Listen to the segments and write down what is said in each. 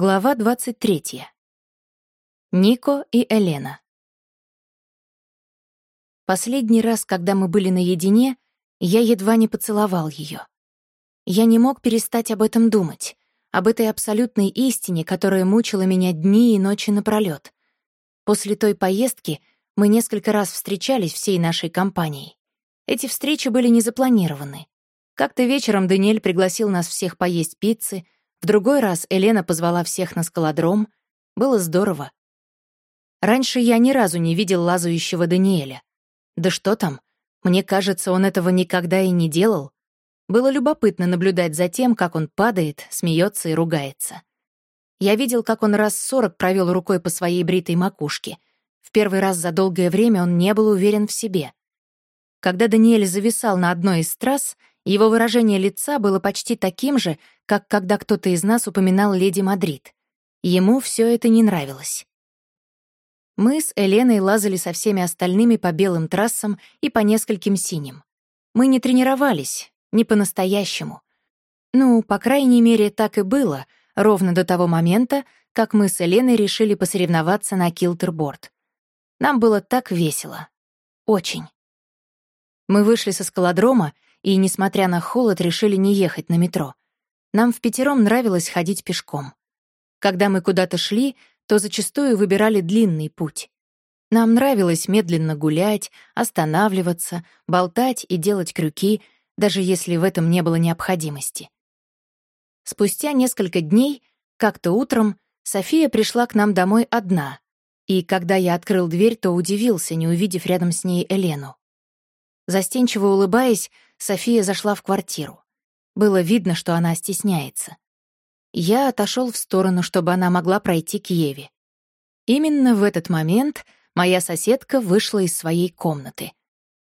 Глава 23. Нико и Елена. Последний раз, когда мы были наедине, я едва не поцеловал ее. Я не мог перестать об этом думать, об этой абсолютной истине, которая мучила меня дни и ночи напролёт. После той поездки мы несколько раз встречались всей нашей компанией. Эти встречи были не запланированы. Как-то вечером Даниэль пригласил нас всех поесть пиццы — в другой раз Елена позвала всех на скалодром. Было здорово. Раньше я ни разу не видел лазающего Даниэля. Да что там, мне кажется, он этого никогда и не делал. Было любопытно наблюдать за тем, как он падает, смеется и ругается. Я видел, как он раз сорок провел рукой по своей бритой макушке. В первый раз за долгое время он не был уверен в себе. Когда Даниэль зависал на одной из трасс, его выражение лица было почти таким же, как когда кто-то из нас упоминал леди Мадрид. Ему все это не нравилось. Мы с Эленой лазали со всеми остальными по белым трассам и по нескольким синим. Мы не тренировались, не по-настоящему. Ну, по крайней мере, так и было, ровно до того момента, как мы с Эленой решили посоревноваться на килтерборд. Нам было так весело. Очень. Мы вышли со скалодрома и, несмотря на холод, решили не ехать на метро. Нам в пятером нравилось ходить пешком. Когда мы куда-то шли, то зачастую выбирали длинный путь. Нам нравилось медленно гулять, останавливаться, болтать и делать крюки, даже если в этом не было необходимости. Спустя несколько дней, как-то утром, София пришла к нам домой одна, и когда я открыл дверь, то удивился, не увидев рядом с ней Элену. Застенчиво улыбаясь, София зашла в квартиру. Было видно, что она стесняется. Я отошел в сторону, чтобы она могла пройти к Еве. Именно в этот момент моя соседка вышла из своей комнаты.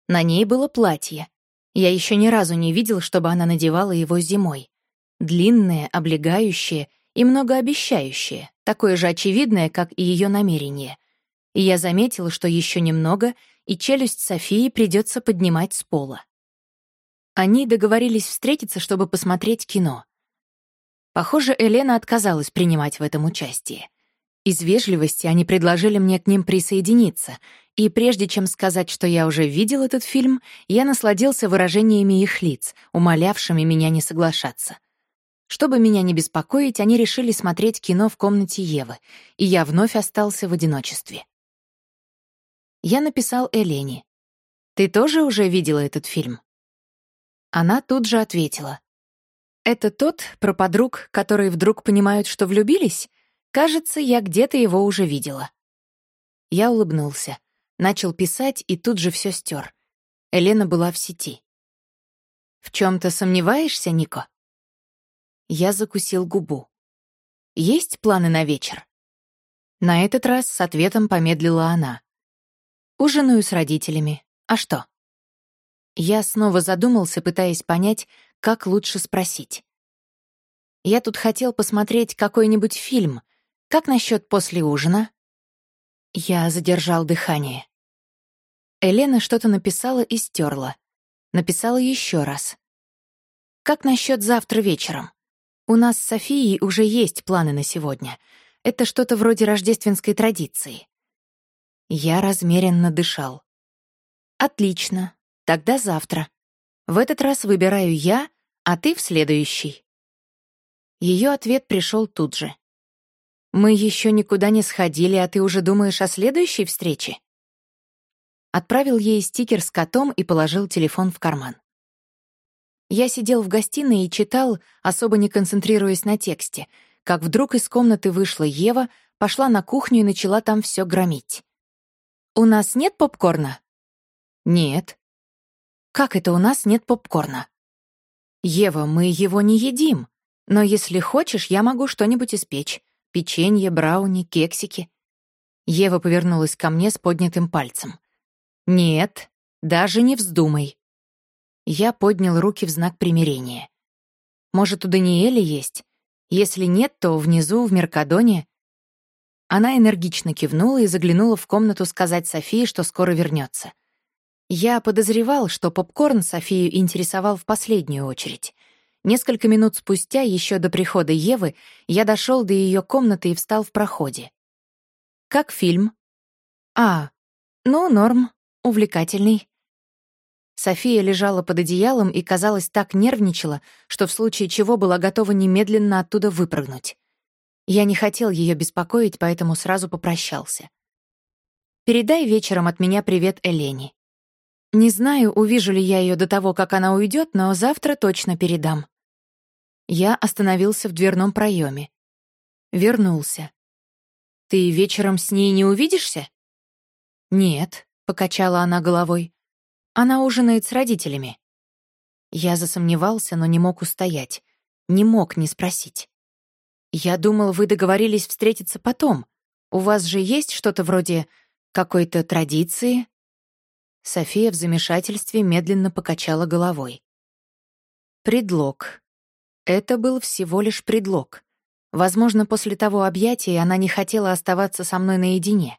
На ней было платье. Я еще ни разу не видел, чтобы она надевала его зимой. Длинное, облегающее и многообещающее, такое же очевидное, как и ее намерение. И я заметил, что еще немного, и челюсть Софии придется поднимать с пола. Они договорились встретиться, чтобы посмотреть кино. Похоже, Елена отказалась принимать в этом участие. Из вежливости они предложили мне к ним присоединиться, и прежде чем сказать, что я уже видел этот фильм, я насладился выражениями их лиц, умолявшими меня не соглашаться. Чтобы меня не беспокоить, они решили смотреть кино в комнате Евы, и я вновь остался в одиночестве. Я написал Элене. «Ты тоже уже видела этот фильм?» Она тут же ответила. «Это тот про подруг, которые вдруг понимают, что влюбились? Кажется, я где-то его уже видела». Я улыбнулся, начал писать и тут же все стер. Елена была в сети. «В чем то сомневаешься, Нико?» Я закусил губу. «Есть планы на вечер?» На этот раз с ответом помедлила она. «Ужинаю с родителями. А что?» Я снова задумался, пытаясь понять, как лучше спросить. «Я тут хотел посмотреть какой-нибудь фильм. Как насчет после ужина?» Я задержал дыхание. Елена что-то написала и стерла. Написала еще раз. «Как насчет завтра вечером? У нас с Софией уже есть планы на сегодня. Это что-то вроде рождественской традиции». Я размеренно дышал. «Отлично. Тогда завтра. В этот раз выбираю я, а ты в следующий. Ее ответ пришел тут же. Мы еще никуда не сходили, а ты уже думаешь о следующей встрече? Отправил ей стикер с котом и положил телефон в карман. Я сидел в гостиной и читал, особо не концентрируясь на тексте, как вдруг из комнаты вышла Ева, пошла на кухню и начала там все громить. «У нас нет попкорна?» «Нет», как это у нас нет попкорна? Ева, мы его не едим. Но если хочешь, я могу что-нибудь испечь. Печенье, брауни, кексики. Ева повернулась ко мне с поднятым пальцем. «Нет, даже не вздумай». Я поднял руки в знак примирения. «Может, у Даниэля есть? Если нет, то внизу, в Меркадоне». Она энергично кивнула и заглянула в комнату сказать Софии, что скоро вернется. Я подозревал, что попкорн Софию интересовал в последнюю очередь. Несколько минут спустя, еще до прихода Евы, я дошел до ее комнаты и встал в проходе. «Как фильм?» «А, ну, норм, увлекательный». София лежала под одеялом и, казалось, так нервничала, что в случае чего была готова немедленно оттуда выпрыгнуть. Я не хотел ее беспокоить, поэтому сразу попрощался. «Передай вечером от меня привет Элене. Не знаю, увижу ли я ее до того, как она уйдет, но завтра точно передам». Я остановился в дверном проеме. Вернулся. «Ты вечером с ней не увидишься?» «Нет», — покачала она головой. «Она ужинает с родителями». Я засомневался, но не мог устоять. Не мог не спросить. «Я думал, вы договорились встретиться потом. У вас же есть что-то вроде какой-то традиции?» София в замешательстве медленно покачала головой. «Предлог. Это был всего лишь предлог. Возможно, после того объятия она не хотела оставаться со мной наедине.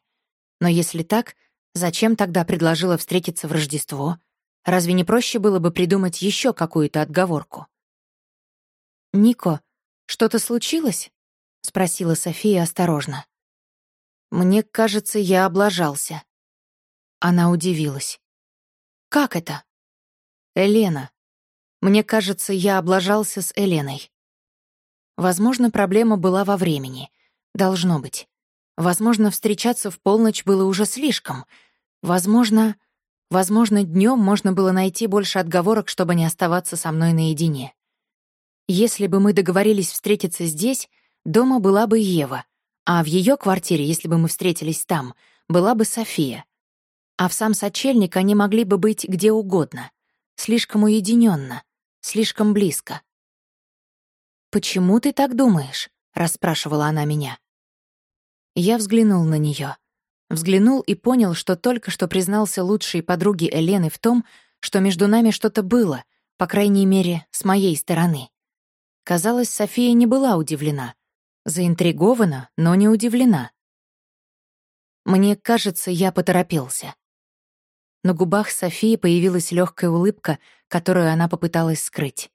Но если так, зачем тогда предложила встретиться в Рождество? Разве не проще было бы придумать еще какую-то отговорку? «Нико, что-то случилось?» — спросила София осторожно. «Мне кажется, я облажался». Она удивилась. «Как это?» «Элена. Мне кажется, я облажался с Эленой». Возможно, проблема была во времени. Должно быть. Возможно, встречаться в полночь было уже слишком. Возможно, возможно, днем можно было найти больше отговорок, чтобы не оставаться со мной наедине. Если бы мы договорились встретиться здесь, дома была бы Ева, а в ее квартире, если бы мы встретились там, была бы София. А в сам сочельник они могли бы быть где угодно. Слишком уединенно, слишком близко. «Почему ты так думаешь?» — расспрашивала она меня. Я взглянул на нее, Взглянул и понял, что только что признался лучшей подруге Элены в том, что между нами что-то было, по крайней мере, с моей стороны. Казалось, София не была удивлена. Заинтригована, но не удивлена. Мне кажется, я поторопился. На губах Софии появилась легкая улыбка, которую она попыталась скрыть.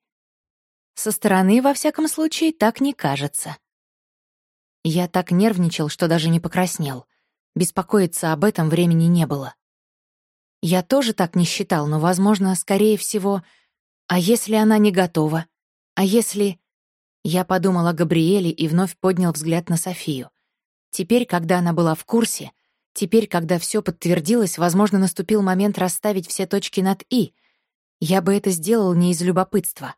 Со стороны, во всяком случае, так не кажется. Я так нервничал, что даже не покраснел. Беспокоиться об этом времени не было. Я тоже так не считал, но, возможно, скорее всего... А если она не готова? А если... Я подумал о Габриэле и вновь поднял взгляд на Софию. Теперь, когда она была в курсе, теперь, когда все подтвердилось, возможно, наступил момент расставить все точки над «и». Я бы это сделал не из любопытства,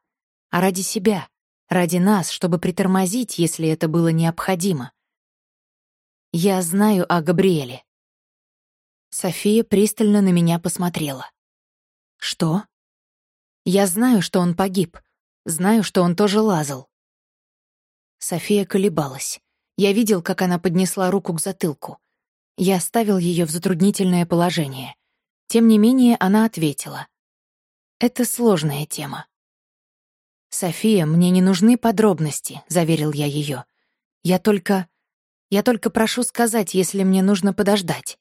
а ради себя, ради нас, чтобы притормозить, если это было необходимо. Я знаю о Габриэле. София пристально на меня посмотрела. Что? Я знаю, что он погиб. Знаю, что он тоже лазал. София колебалась. Я видел, как она поднесла руку к затылку. Я ставил ее в затруднительное положение. Тем не менее, она ответила. «Это сложная тема. «София, мне не нужны подробности», — заверил я ее. «Я только... Я только прошу сказать, если мне нужно подождать.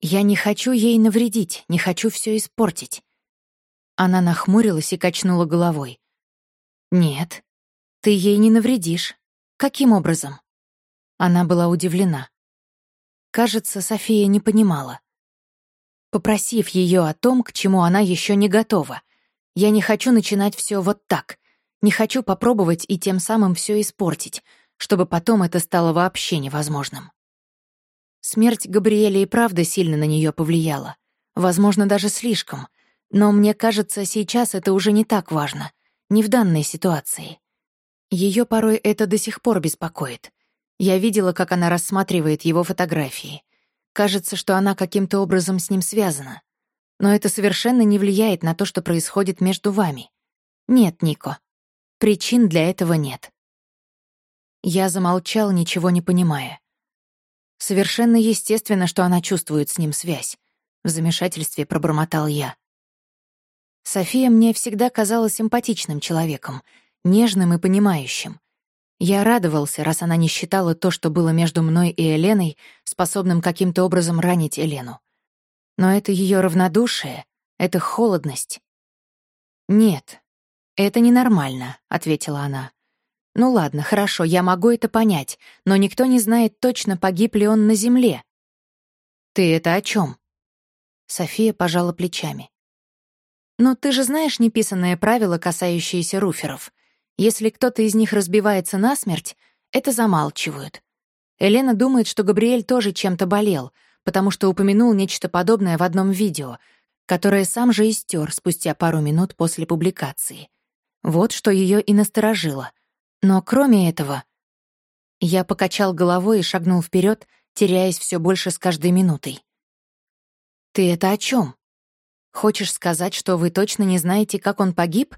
Я не хочу ей навредить, не хочу все испортить». Она нахмурилась и качнула головой. «Нет, ты ей не навредишь. Каким образом?» Она была удивлена. Кажется, София не понимала. Попросив ее о том, к чему она еще не готова. Я не хочу начинать все вот так — не хочу попробовать и тем самым все испортить, чтобы потом это стало вообще невозможным. Смерть Габриэля и правда сильно на нее повлияла. Возможно, даже слишком. Но мне кажется, сейчас это уже не так важно. Не в данной ситуации. Ее порой это до сих пор беспокоит. Я видела, как она рассматривает его фотографии. Кажется, что она каким-то образом с ним связана. Но это совершенно не влияет на то, что происходит между вами. Нет, Нико, Причин для этого нет. Я замолчал, ничего не понимая. Совершенно естественно, что она чувствует с ним связь. В замешательстве пробормотал я. София мне всегда казалась симпатичным человеком, нежным и понимающим. Я радовался, раз она не считала то, что было между мной и Еленой, способным каким-то образом ранить Елену. Но это ее равнодушие, это холодность. Нет, «Это ненормально», — ответила она. «Ну ладно, хорошо, я могу это понять, но никто не знает точно, погиб ли он на земле». «Ты это о чем? София пожала плечами. «Ну, ты же знаешь неписанное правило, касающееся руферов. Если кто-то из них разбивается насмерть, это замалчивают. Елена думает, что Габриэль тоже чем-то болел, потому что упомянул нечто подобное в одном видео, которое сам же и стер спустя пару минут после публикации. Вот что ее и насторожило. Но кроме этого... Я покачал головой и шагнул вперед, теряясь все больше с каждой минутой. «Ты это о чем? Хочешь сказать, что вы точно не знаете, как он погиб?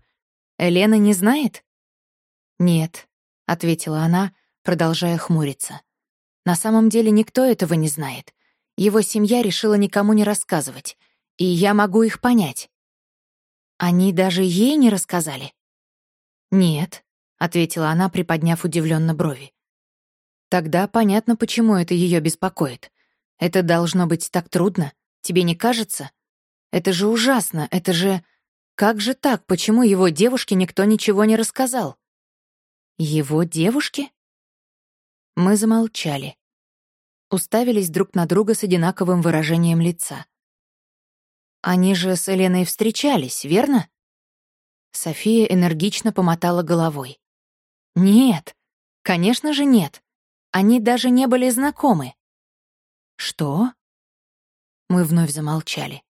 Елена не знает?» «Нет», — ответила она, продолжая хмуриться. «На самом деле никто этого не знает. Его семья решила никому не рассказывать, и я могу их понять». «Они даже ей не рассказали?» «Нет», — ответила она, приподняв удивленно брови. «Тогда понятно, почему это ее беспокоит. Это должно быть так трудно. Тебе не кажется? Это же ужасно, это же... Как же так? Почему его девушке никто ничего не рассказал? Его девушке? Мы замолчали. Уставились друг на друга с одинаковым выражением лица. Они же с Еленой встречались, верно? София энергично помотала головой. Нет, конечно же нет. Они даже не были знакомы. Что? Мы вновь замолчали.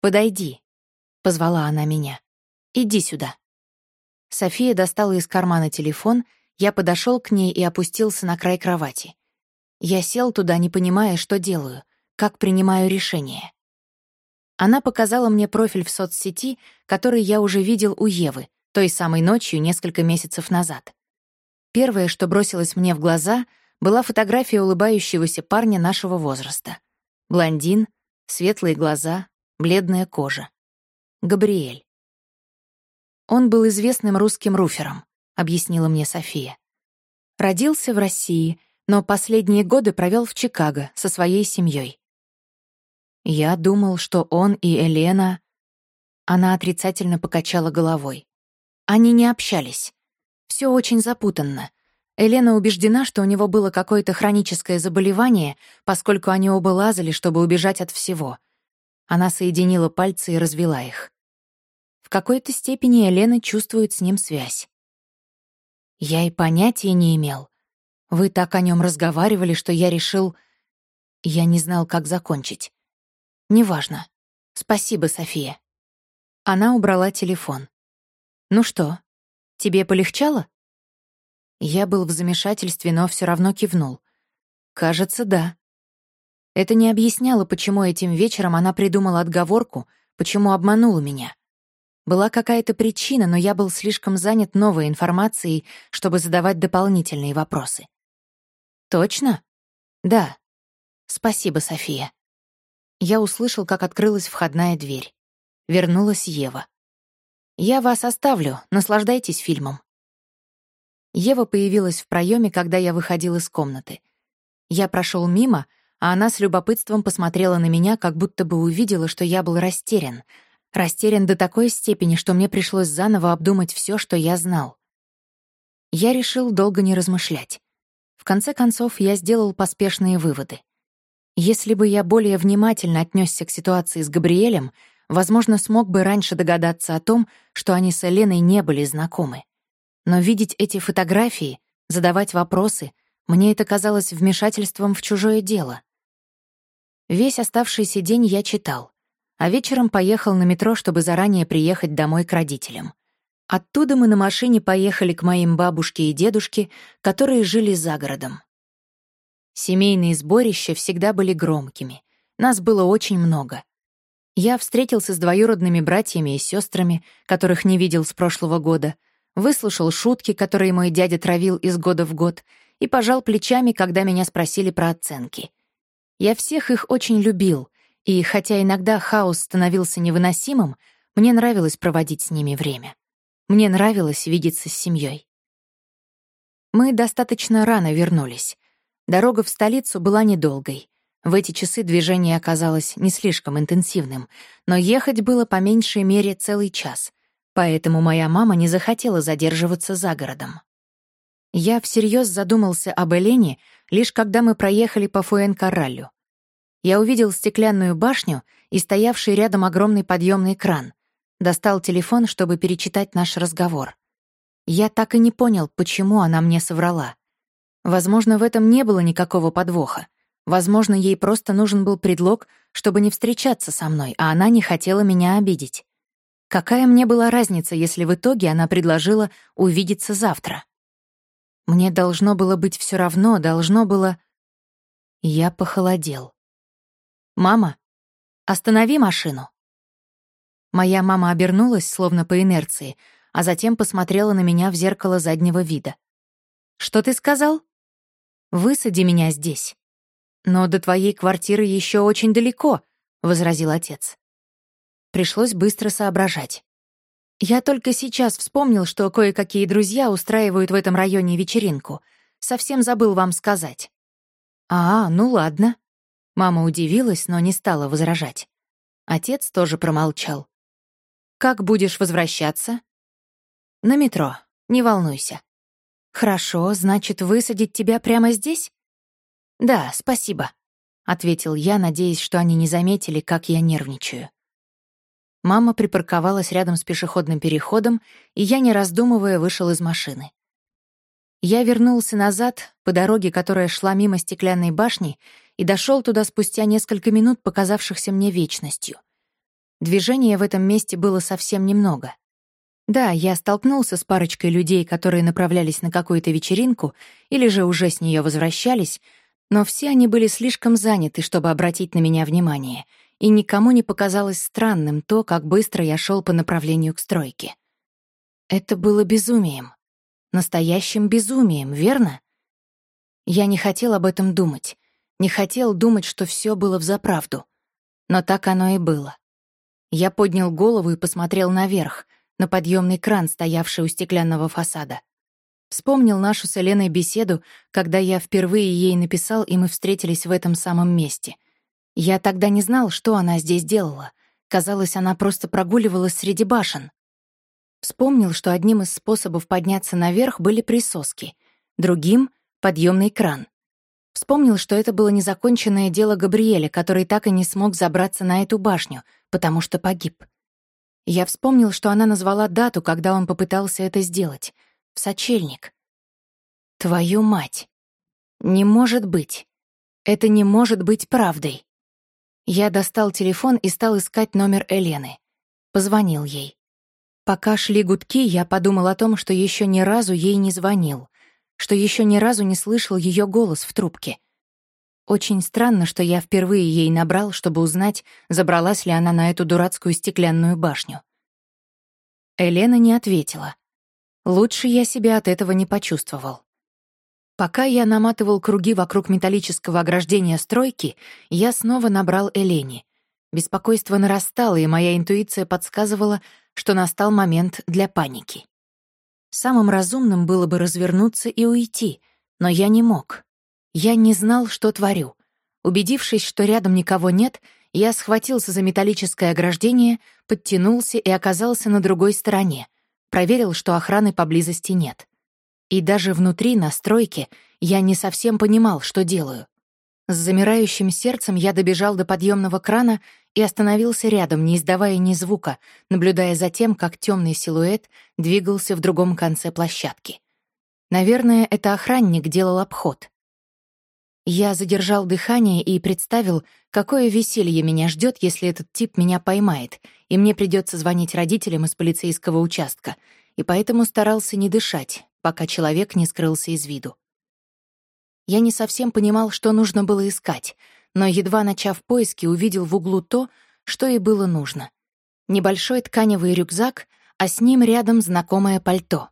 «Подойди», — позвала она меня. «Иди сюда». София достала из кармана телефон, я подошел к ней и опустился на край кровати. Я сел туда, не понимая, что делаю, как принимаю решение. Она показала мне профиль в соцсети, который я уже видел у Евы, той самой ночью несколько месяцев назад. Первое, что бросилось мне в глаза, была фотография улыбающегося парня нашего возраста. Блондин, светлые глаза, бледная кожа. Габриэль. Он был известным русским руфером, объяснила мне София. Родился в России, но последние годы провел в Чикаго со своей семьей. Я думал, что он и Елена... Она отрицательно покачала головой. Они не общались. Все очень запутанно. Елена убеждена, что у него было какое-то хроническое заболевание, поскольку они оба лазали, чтобы убежать от всего. Она соединила пальцы и развела их. Какой-то степени Елена чувствует с ним связь. Я и понятия не имел. Вы так о нем разговаривали, что я решил... Я не знал, как закончить. Неважно. Спасибо, София. Она убрала телефон. Ну что, тебе полегчало? Я был в замешательстве, но все равно кивнул. Кажется, да. Это не объясняло, почему этим вечером она придумала отговорку, почему обманула меня. Была какая-то причина, но я был слишком занят новой информацией, чтобы задавать дополнительные вопросы. «Точно?» «Да. Спасибо, София». Я услышал, как открылась входная дверь. Вернулась Ева. «Я вас оставлю, наслаждайтесь фильмом». Ева появилась в проеме, когда я выходил из комнаты. Я прошел мимо, а она с любопытством посмотрела на меня, как будто бы увидела, что я был растерян. Растерян до такой степени, что мне пришлось заново обдумать все, что я знал. Я решил долго не размышлять. В конце концов, я сделал поспешные выводы. Если бы я более внимательно отнесся к ситуации с Габриэлем, возможно, смог бы раньше догадаться о том, что они с Еленой не были знакомы. Но видеть эти фотографии, задавать вопросы, мне это казалось вмешательством в чужое дело. Весь оставшийся день я читал, а вечером поехал на метро, чтобы заранее приехать домой к родителям. Оттуда мы на машине поехали к моим бабушке и дедушке, которые жили за городом. Семейные сборища всегда были громкими. Нас было очень много. Я встретился с двоюродными братьями и сестрами, которых не видел с прошлого года — выслушал шутки, которые мой дядя травил из года в год, и пожал плечами, когда меня спросили про оценки. Я всех их очень любил, и хотя иногда хаос становился невыносимым, мне нравилось проводить с ними время. Мне нравилось видеться с семьей. Мы достаточно рано вернулись. Дорога в столицу была недолгой. В эти часы движение оказалось не слишком интенсивным, но ехать было по меньшей мере целый час — Поэтому моя мама не захотела задерживаться за городом. Я всерьез задумался об Элене, лишь когда мы проехали по Фуэн-Корралю. Я увидел стеклянную башню и стоявший рядом огромный подъемный кран. Достал телефон, чтобы перечитать наш разговор. Я так и не понял, почему она мне соврала. Возможно, в этом не было никакого подвоха. Возможно, ей просто нужен был предлог, чтобы не встречаться со мной, а она не хотела меня обидеть. Какая мне была разница, если в итоге она предложила увидеться завтра? Мне должно было быть все равно, должно было... Я похолодел. «Мама, останови машину!» Моя мама обернулась, словно по инерции, а затем посмотрела на меня в зеркало заднего вида. «Что ты сказал?» «Высади меня здесь». «Но до твоей квартиры еще очень далеко», — возразил отец. Пришлось быстро соображать. Я только сейчас вспомнил, что кое-какие друзья устраивают в этом районе вечеринку. Совсем забыл вам сказать. «А, ну ладно». Мама удивилась, но не стала возражать. Отец тоже промолчал. «Как будешь возвращаться?» «На метро. Не волнуйся». «Хорошо, значит, высадить тебя прямо здесь?» «Да, спасибо», — ответил я, надеясь, что они не заметили, как я нервничаю. Мама припарковалась рядом с пешеходным переходом, и я, не раздумывая, вышел из машины. Я вернулся назад, по дороге, которая шла мимо стеклянной башни, и дошел туда спустя несколько минут, показавшихся мне вечностью. Движения в этом месте было совсем немного. Да, я столкнулся с парочкой людей, которые направлялись на какую-то вечеринку или же уже с нее возвращались, но все они были слишком заняты, чтобы обратить на меня внимание, и никому не показалось странным то, как быстро я шел по направлению к стройке. Это было безумием. Настоящим безумием, верно? Я не хотел об этом думать, не хотел думать, что все было взаправду. Но так оно и было. Я поднял голову и посмотрел наверх, на подъемный кран, стоявший у стеклянного фасада. Вспомнил нашу с Еленой беседу, когда я впервые ей написал, и мы встретились в этом самом месте. Я тогда не знал, что она здесь делала. Казалось, она просто прогуливалась среди башен. Вспомнил, что одним из способов подняться наверх были присоски, другим — подъемный кран. Вспомнил, что это было незаконченное дело Габриэля, который так и не смог забраться на эту башню, потому что погиб. Я вспомнил, что она назвала дату, когда он попытался это сделать. В сочельник. Твою мать. Не может быть. Это не может быть правдой. Я достал телефон и стал искать номер Элены. Позвонил ей. Пока шли гудки, я подумал о том, что еще ни разу ей не звонил, что еще ни разу не слышал ее голос в трубке. Очень странно, что я впервые ей набрал, чтобы узнать, забралась ли она на эту дурацкую стеклянную башню. Елена не ответила. Лучше я себя от этого не почувствовал. Пока я наматывал круги вокруг металлического ограждения стройки, я снова набрал Элене. Беспокойство нарастало, и моя интуиция подсказывала, что настал момент для паники. Самым разумным было бы развернуться и уйти, но я не мог. Я не знал, что творю. Убедившись, что рядом никого нет, я схватился за металлическое ограждение, подтянулся и оказался на другой стороне. Проверил, что охраны поблизости нет. И даже внутри, на стройке, я не совсем понимал, что делаю. С замирающим сердцем я добежал до подъемного крана и остановился рядом, не издавая ни звука, наблюдая за тем, как темный силуэт двигался в другом конце площадки. Наверное, это охранник делал обход. Я задержал дыхание и представил, какое веселье меня ждет, если этот тип меня поймает, и мне придется звонить родителям из полицейского участка, и поэтому старался не дышать, пока человек не скрылся из виду. Я не совсем понимал, что нужно было искать, но, едва начав поиски, увидел в углу то, что и было нужно. Небольшой тканевый рюкзак, а с ним рядом знакомое пальто.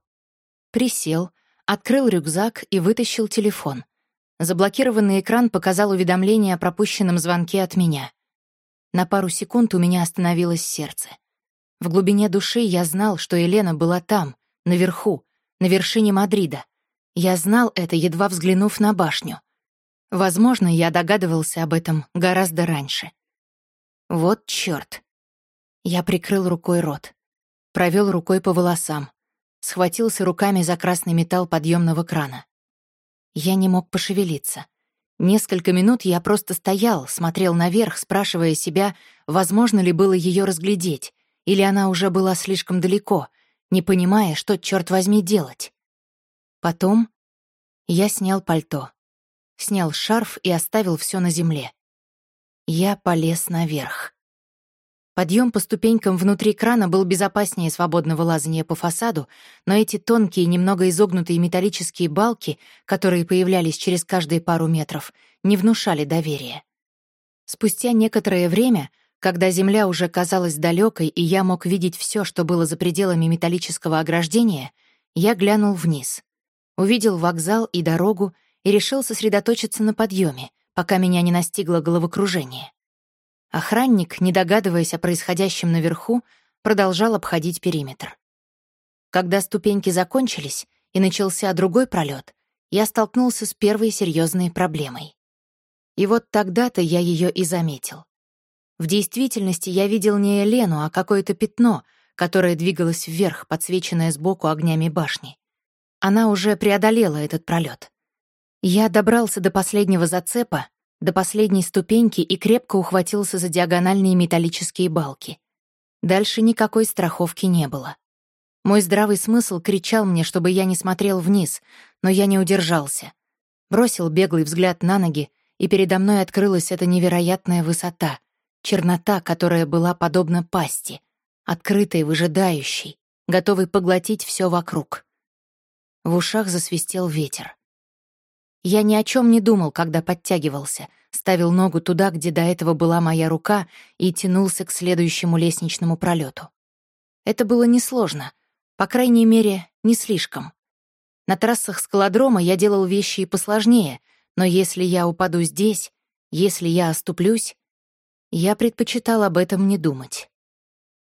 Присел, открыл рюкзак и вытащил телефон — Заблокированный экран показал уведомление о пропущенном звонке от меня. На пару секунд у меня остановилось сердце. В глубине души я знал, что Елена была там, наверху, на вершине Мадрида. Я знал это, едва взглянув на башню. Возможно, я догадывался об этом гораздо раньше. Вот чёрт. Я прикрыл рукой рот. провел рукой по волосам, схватился руками за красный металл подъемного крана. Я не мог пошевелиться. Несколько минут я просто стоял, смотрел наверх, спрашивая себя, возможно ли было ее разглядеть, или она уже была слишком далеко, не понимая, что, черт возьми, делать. Потом я снял пальто, снял шарф и оставил все на земле. Я полез наверх. Подъем по ступенькам внутри крана был безопаснее свободного лазания по фасаду, но эти тонкие, немного изогнутые металлические балки, которые появлялись через каждые пару метров, не внушали доверия. Спустя некоторое время, когда земля уже казалась далекой и я мог видеть все, что было за пределами металлического ограждения, я глянул вниз. Увидел вокзал и дорогу и решил сосредоточиться на подъеме, пока меня не настигло головокружение. Охранник, не догадываясь о происходящем наверху, продолжал обходить периметр. Когда ступеньки закончились и начался другой пролет, я столкнулся с первой серьезной проблемой. И вот тогда-то я ее и заметил. В действительности я видел не Елену, а какое-то пятно, которое двигалось вверх, подсвеченное сбоку огнями башни. Она уже преодолела этот пролет. Я добрался до последнего зацепа до последней ступеньки и крепко ухватился за диагональные металлические балки. Дальше никакой страховки не было. Мой здравый смысл кричал мне, чтобы я не смотрел вниз, но я не удержался. Бросил беглый взгляд на ноги, и передо мной открылась эта невероятная высота, чернота, которая была подобна пасти, открытой, выжидающей, готовой поглотить все вокруг. В ушах засвистел ветер. Я ни о чем не думал, когда подтягивался, ставил ногу туда, где до этого была моя рука, и тянулся к следующему лестничному пролету. Это было несложно, по крайней мере, не слишком. На трассах скалодрома я делал вещи и посложнее, но если я упаду здесь, если я оступлюсь, я предпочитал об этом не думать.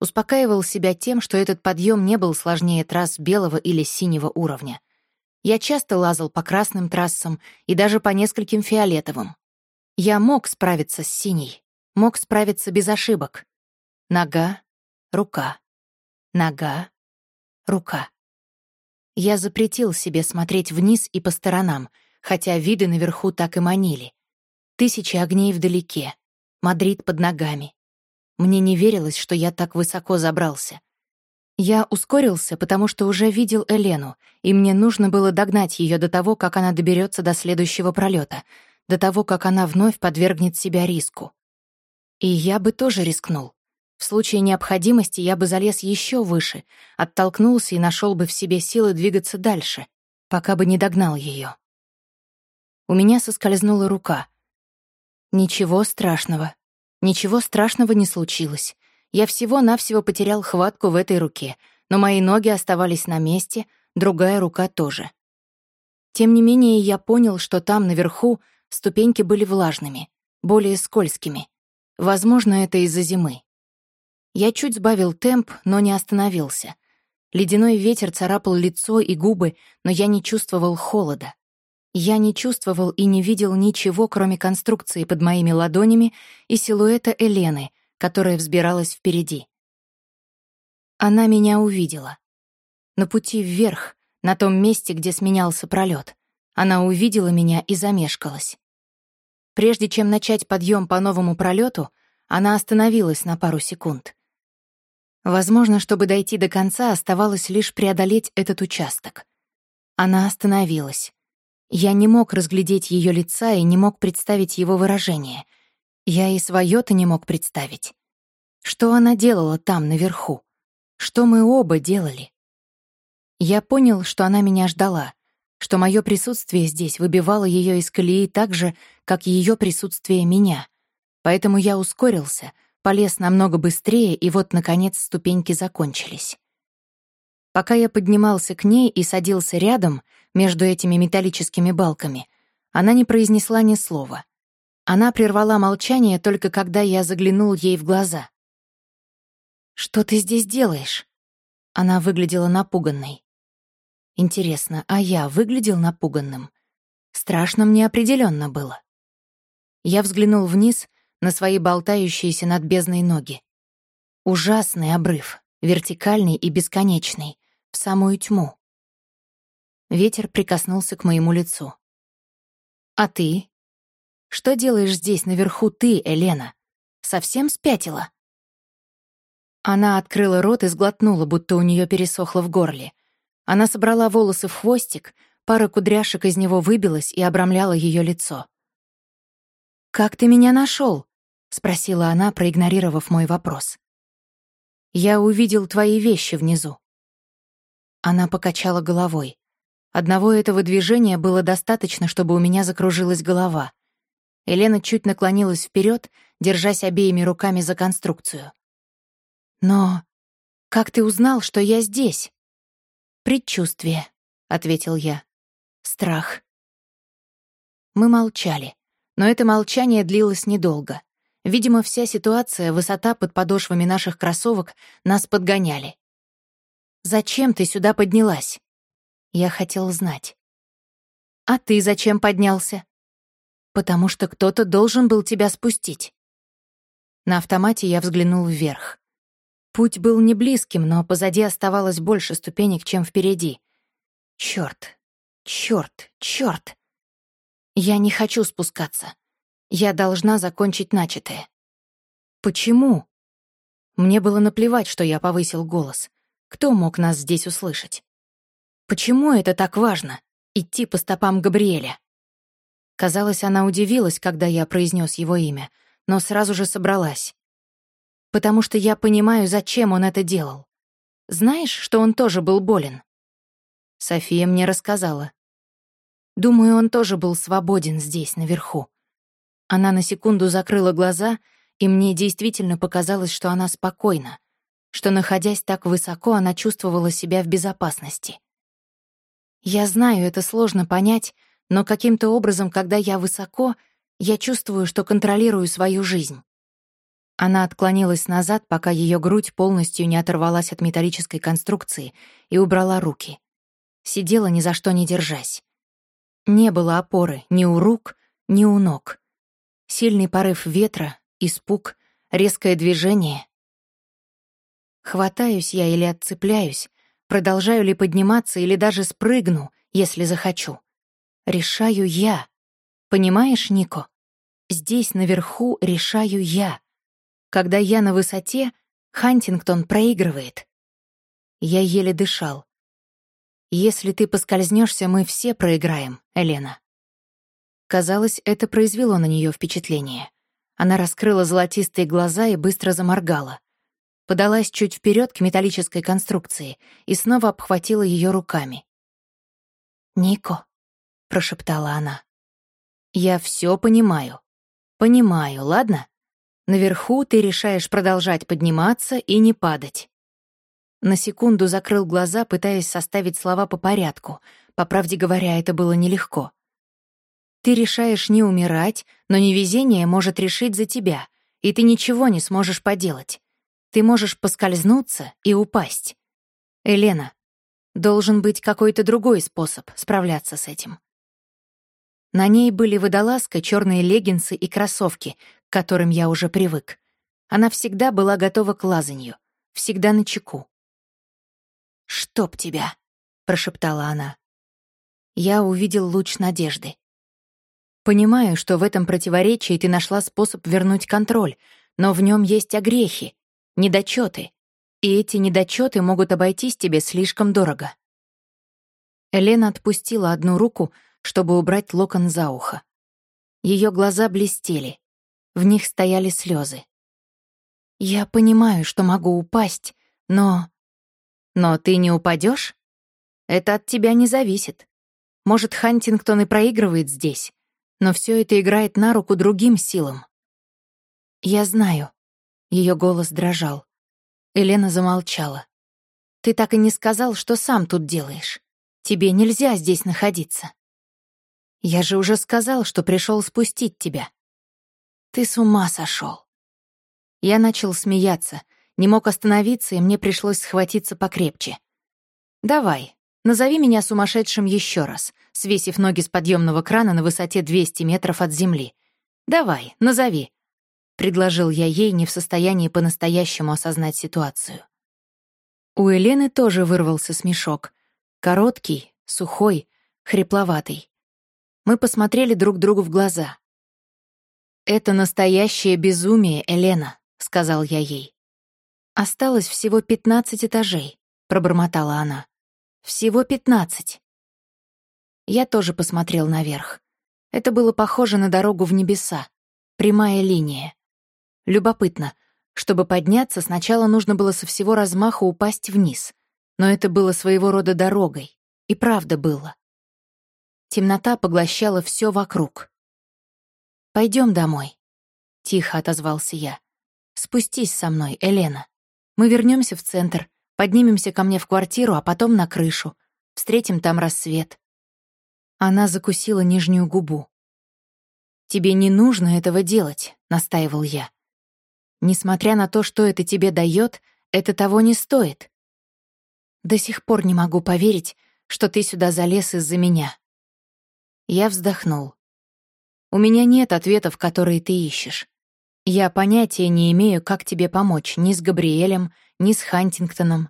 Успокаивал себя тем, что этот подъем не был сложнее трасс белого или синего уровня. Я часто лазал по красным трассам и даже по нескольким фиолетовым. Я мог справиться с синей, мог справиться без ошибок. Нога, рука, нога, рука. Я запретил себе смотреть вниз и по сторонам, хотя виды наверху так и манили. Тысячи огней вдалеке, Мадрид под ногами. Мне не верилось, что я так высоко забрался. Я ускорился, потому что уже видел Элену, и мне нужно было догнать ее до того, как она доберется до следующего пролета, до того, как она вновь подвергнет себя риску. И я бы тоже рискнул. В случае необходимости я бы залез еще выше, оттолкнулся и нашел бы в себе силы двигаться дальше, пока бы не догнал ее. У меня соскользнула рука. Ничего страшного. Ничего страшного не случилось. Я всего-навсего потерял хватку в этой руке, но мои ноги оставались на месте, другая рука тоже. Тем не менее, я понял, что там, наверху, ступеньки были влажными, более скользкими. Возможно, это из-за зимы. Я чуть сбавил темп, но не остановился. Ледяной ветер царапал лицо и губы, но я не чувствовал холода. Я не чувствовал и не видел ничего, кроме конструкции под моими ладонями и силуэта Элены, которая взбиралась впереди. Она меня увидела. На пути вверх, на том месте, где сменялся пролет, она увидела меня и замешкалась. Прежде чем начать подъем по новому пролету, она остановилась на пару секунд. Возможно, чтобы дойти до конца, оставалось лишь преодолеть этот участок. Она остановилась. Я не мог разглядеть ее лица и не мог представить его выражение — я и свое-то не мог представить. Что она делала там, наверху? Что мы оба делали? Я понял, что она меня ждала, что мое присутствие здесь выбивало ее из колеи так же, как ее присутствие меня. Поэтому я ускорился, полез намного быстрее, и вот, наконец, ступеньки закончились. Пока я поднимался к ней и садился рядом, между этими металлическими балками, она не произнесла ни слова. Она прервала молчание только когда я заглянул ей в глаза. «Что ты здесь делаешь?» Она выглядела напуганной. Интересно, а я выглядел напуганным? Страшно мне определенно было. Я взглянул вниз на свои болтающиеся над бездной ноги. Ужасный обрыв, вертикальный и бесконечный, в самую тьму. Ветер прикоснулся к моему лицу. «А ты? Что делаешь здесь, наверху ты, Елена? Совсем спятила?» Она открыла рот и сглотнула, будто у нее пересохло в горле. Она собрала волосы в хвостик, пара кудряшек из него выбилась и обрамляла ее лицо. «Как ты меня нашел? спросила она, проигнорировав мой вопрос. «Я увидел твои вещи внизу». Она покачала головой. Одного этого движения было достаточно, чтобы у меня закружилась голова. Елена чуть наклонилась вперед, держась обеими руками за конструкцию. «Но как ты узнал, что я здесь?» «Предчувствие», — ответил я. «Страх». Мы молчали, но это молчание длилось недолго. Видимо, вся ситуация, высота под подошвами наших кроссовок нас подгоняли. «Зачем ты сюда поднялась?» Я хотел знать. «А ты зачем поднялся?» «Потому что кто-то должен был тебя спустить». На автомате я взглянул вверх. Путь был не близким, но позади оставалось больше ступенек, чем впереди. Чёрт, чёрт, чёрт. Я не хочу спускаться. Я должна закончить начатое. Почему? Мне было наплевать, что я повысил голос. Кто мог нас здесь услышать? Почему это так важно — идти по стопам Габриэля? Казалось, она удивилась, когда я произнес его имя, но сразу же собралась. Потому что я понимаю, зачем он это делал. Знаешь, что он тоже был болен? София мне рассказала. Думаю, он тоже был свободен здесь, наверху. Она на секунду закрыла глаза, и мне действительно показалось, что она спокойна, что, находясь так высоко, она чувствовала себя в безопасности. Я знаю, это сложно понять, но каким-то образом, когда я высоко, я чувствую, что контролирую свою жизнь. Она отклонилась назад, пока ее грудь полностью не оторвалась от металлической конструкции и убрала руки. Сидела ни за что не держась. Не было опоры ни у рук, ни у ног. Сильный порыв ветра, испуг, резкое движение. Хватаюсь я или отцепляюсь, Продолжаю ли подниматься или даже спрыгну, если захочу? Решаю я. Понимаешь, Нико? Здесь наверху решаю я. Когда я на высоте, Хантингтон проигрывает. Я еле дышал. Если ты поскользнешься, мы все проиграем, Елена. Казалось, это произвело на нее впечатление. Она раскрыла золотистые глаза и быстро заморгала подалась чуть вперед к металлической конструкции и снова обхватила ее руками. «Нико», — прошептала она, — «я все понимаю. Понимаю, ладно? Наверху ты решаешь продолжать подниматься и не падать». На секунду закрыл глаза, пытаясь составить слова по порядку. По правде говоря, это было нелегко. Ты решаешь не умирать, но невезение может решить за тебя, и ты ничего не сможешь поделать. Ты можешь поскользнуться и упасть. Елена, должен быть какой-то другой способ справляться с этим. На ней были водолазка, черные леггинсы и кроссовки, к которым я уже привык. Она всегда была готова к лазанью, всегда на чеку. «Чтоб тебя!» — прошептала она. Я увидел луч надежды. Понимаю, что в этом противоречии ты нашла способ вернуть контроль, но в нем есть огрехи, недочеты, и эти недочеты могут обойтись тебе слишком дорого. Елена отпустила одну руку, чтобы убрать локон за ухо. Ее глаза блестели, в них стояли слезы. «Я понимаю, что могу упасть, но...» «Но ты не упадешь? Это от тебя не зависит. Может, Хантингтон и проигрывает здесь, но все это играет на руку другим силам. Я знаю, ее голос дрожал. Елена замолчала. «Ты так и не сказал, что сам тут делаешь. Тебе нельзя здесь находиться». «Я же уже сказал, что пришел спустить тебя». «Ты с ума сошел. Я начал смеяться, не мог остановиться, и мне пришлось схватиться покрепче. «Давай, назови меня сумасшедшим еще раз», свесив ноги с подъемного крана на высоте 200 метров от земли. «Давай, назови предложил я ей, не в состоянии по-настоящему осознать ситуацию. У Елены тоже вырвался смешок. Короткий, сухой, хрипловатый. Мы посмотрели друг другу в глаза. «Это настоящее безумие, Елена», — сказал я ей. «Осталось всего пятнадцать этажей», — пробормотала она. «Всего пятнадцать». Я тоже посмотрел наверх. Это было похоже на дорогу в небеса. Прямая линия. Любопытно. Чтобы подняться, сначала нужно было со всего размаха упасть вниз. Но это было своего рода дорогой. И правда было. Темнота поглощала все вокруг. Пойдем домой», — тихо отозвался я. «Спустись со мной, Елена. Мы вернемся в центр, поднимемся ко мне в квартиру, а потом на крышу. Встретим там рассвет». Она закусила нижнюю губу. «Тебе не нужно этого делать», — настаивал я. «Несмотря на то, что это тебе дает, это того не стоит. До сих пор не могу поверить, что ты сюда залез из-за меня». Я вздохнул. «У меня нет ответов, которые ты ищешь. Я понятия не имею, как тебе помочь ни с Габриэлем, ни с Хантингтоном.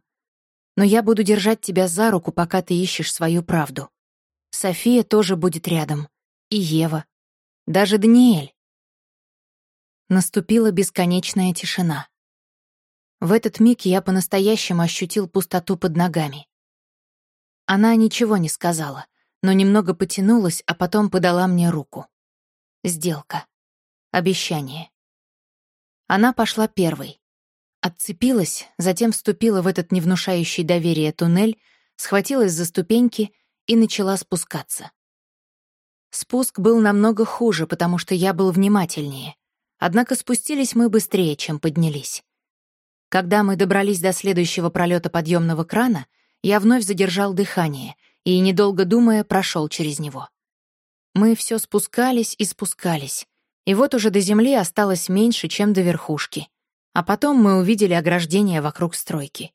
Но я буду держать тебя за руку, пока ты ищешь свою правду. София тоже будет рядом. И Ева. Даже Даниэль. Наступила бесконечная тишина. В этот миг я по-настоящему ощутил пустоту под ногами. Она ничего не сказала, но немного потянулась, а потом подала мне руку. Сделка. Обещание. Она пошла первой. Отцепилась, затем вступила в этот невнушающий доверие туннель, схватилась за ступеньки и начала спускаться. Спуск был намного хуже, потому что я был внимательнее. Однако спустились мы быстрее, чем поднялись. Когда мы добрались до следующего пролета подъемного крана, я вновь задержал дыхание и, недолго думая, прошел через него. Мы все спускались и спускались, и вот уже до земли осталось меньше, чем до верхушки. А потом мы увидели ограждение вокруг стройки.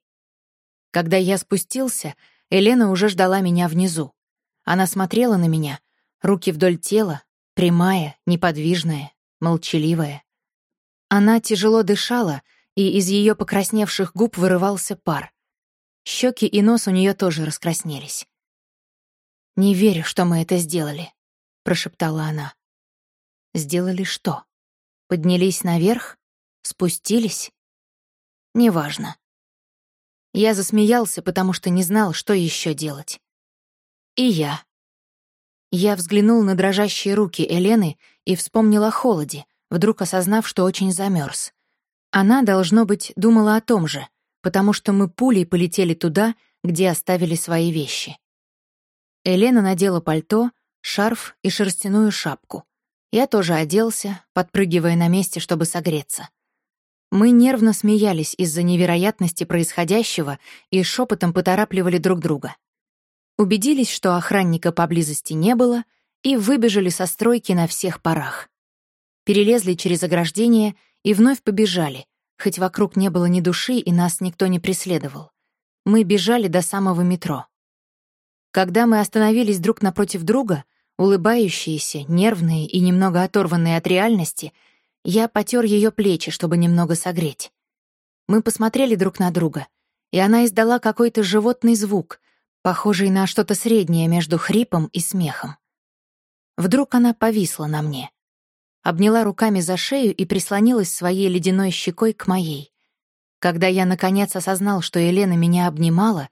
Когда я спустился, Елена уже ждала меня внизу. Она смотрела на меня, руки вдоль тела, прямая, неподвижная, молчаливая. Она тяжело дышала, и из ее покрасневших губ вырывался пар. Щеки и нос у нее тоже раскраснелись. «Не верю, что мы это сделали», — прошептала она. «Сделали что? Поднялись наверх? Спустились? Неважно. Я засмеялся, потому что не знал, что еще делать. И я. Я взглянул на дрожащие руки Елены и вспомнил о холоде, вдруг осознав, что очень замерз. Она, должно быть, думала о том же, потому что мы пулей полетели туда, где оставили свои вещи. Елена надела пальто, шарф и шерстяную шапку. Я тоже оделся, подпрыгивая на месте, чтобы согреться. Мы нервно смеялись из-за невероятности происходящего и шепотом поторапливали друг друга. Убедились, что охранника поблизости не было, и выбежали со стройки на всех парах. Перелезли через ограждение и вновь побежали, хоть вокруг не было ни души и нас никто не преследовал. Мы бежали до самого метро. Когда мы остановились друг напротив друга, улыбающиеся, нервные и немного оторванные от реальности — я потер ее плечи, чтобы немного согреть. Мы посмотрели друг на друга, и она издала какой-то животный звук, похожий на что-то среднее между хрипом и смехом. Вдруг она повисла на мне. Обняла руками за шею и прислонилась своей ледяной щекой к моей. Когда я, наконец, осознал, что Елена меня обнимала,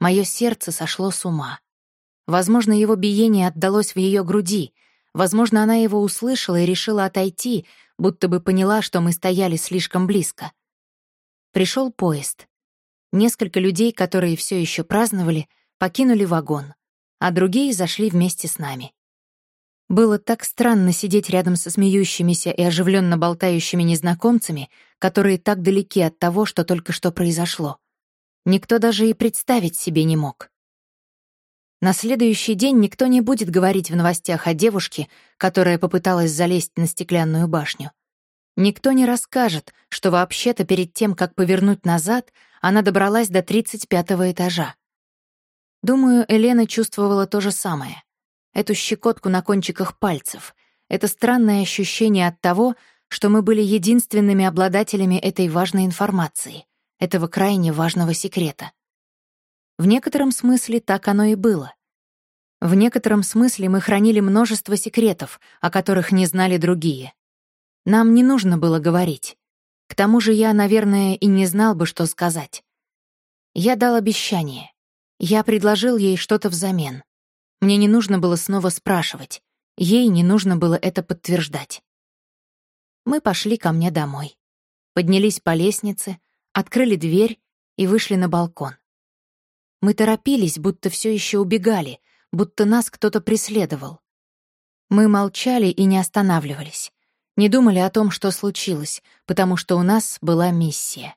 мое сердце сошло с ума. Возможно, его биение отдалось в ее груди, возможно, она его услышала и решила отойти, будто бы поняла, что мы стояли слишком близко. Пришел поезд. Несколько людей, которые все еще праздновали, покинули вагон, а другие зашли вместе с нами. Было так странно сидеть рядом со смеющимися и оживленно болтающими незнакомцами, которые так далеки от того, что только что произошло. Никто даже и представить себе не мог. На следующий день никто не будет говорить в новостях о девушке, которая попыталась залезть на стеклянную башню. Никто не расскажет, что вообще-то перед тем, как повернуть назад, она добралась до 35 этажа. Думаю, Елена чувствовала то же самое. Эту щекотку на кончиках пальцев, это странное ощущение от того, что мы были единственными обладателями этой важной информации, этого крайне важного секрета — В некотором смысле так оно и было. В некотором смысле мы хранили множество секретов, о которых не знали другие. Нам не нужно было говорить. К тому же я, наверное, и не знал бы, что сказать. Я дал обещание. Я предложил ей что-то взамен. Мне не нужно было снова спрашивать. Ей не нужно было это подтверждать. Мы пошли ко мне домой. Поднялись по лестнице, открыли дверь и вышли на балкон. Мы торопились, будто все еще убегали, будто нас кто-то преследовал. Мы молчали и не останавливались. Не думали о том, что случилось, потому что у нас была миссия.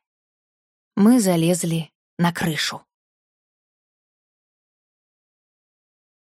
Мы залезли на крышу.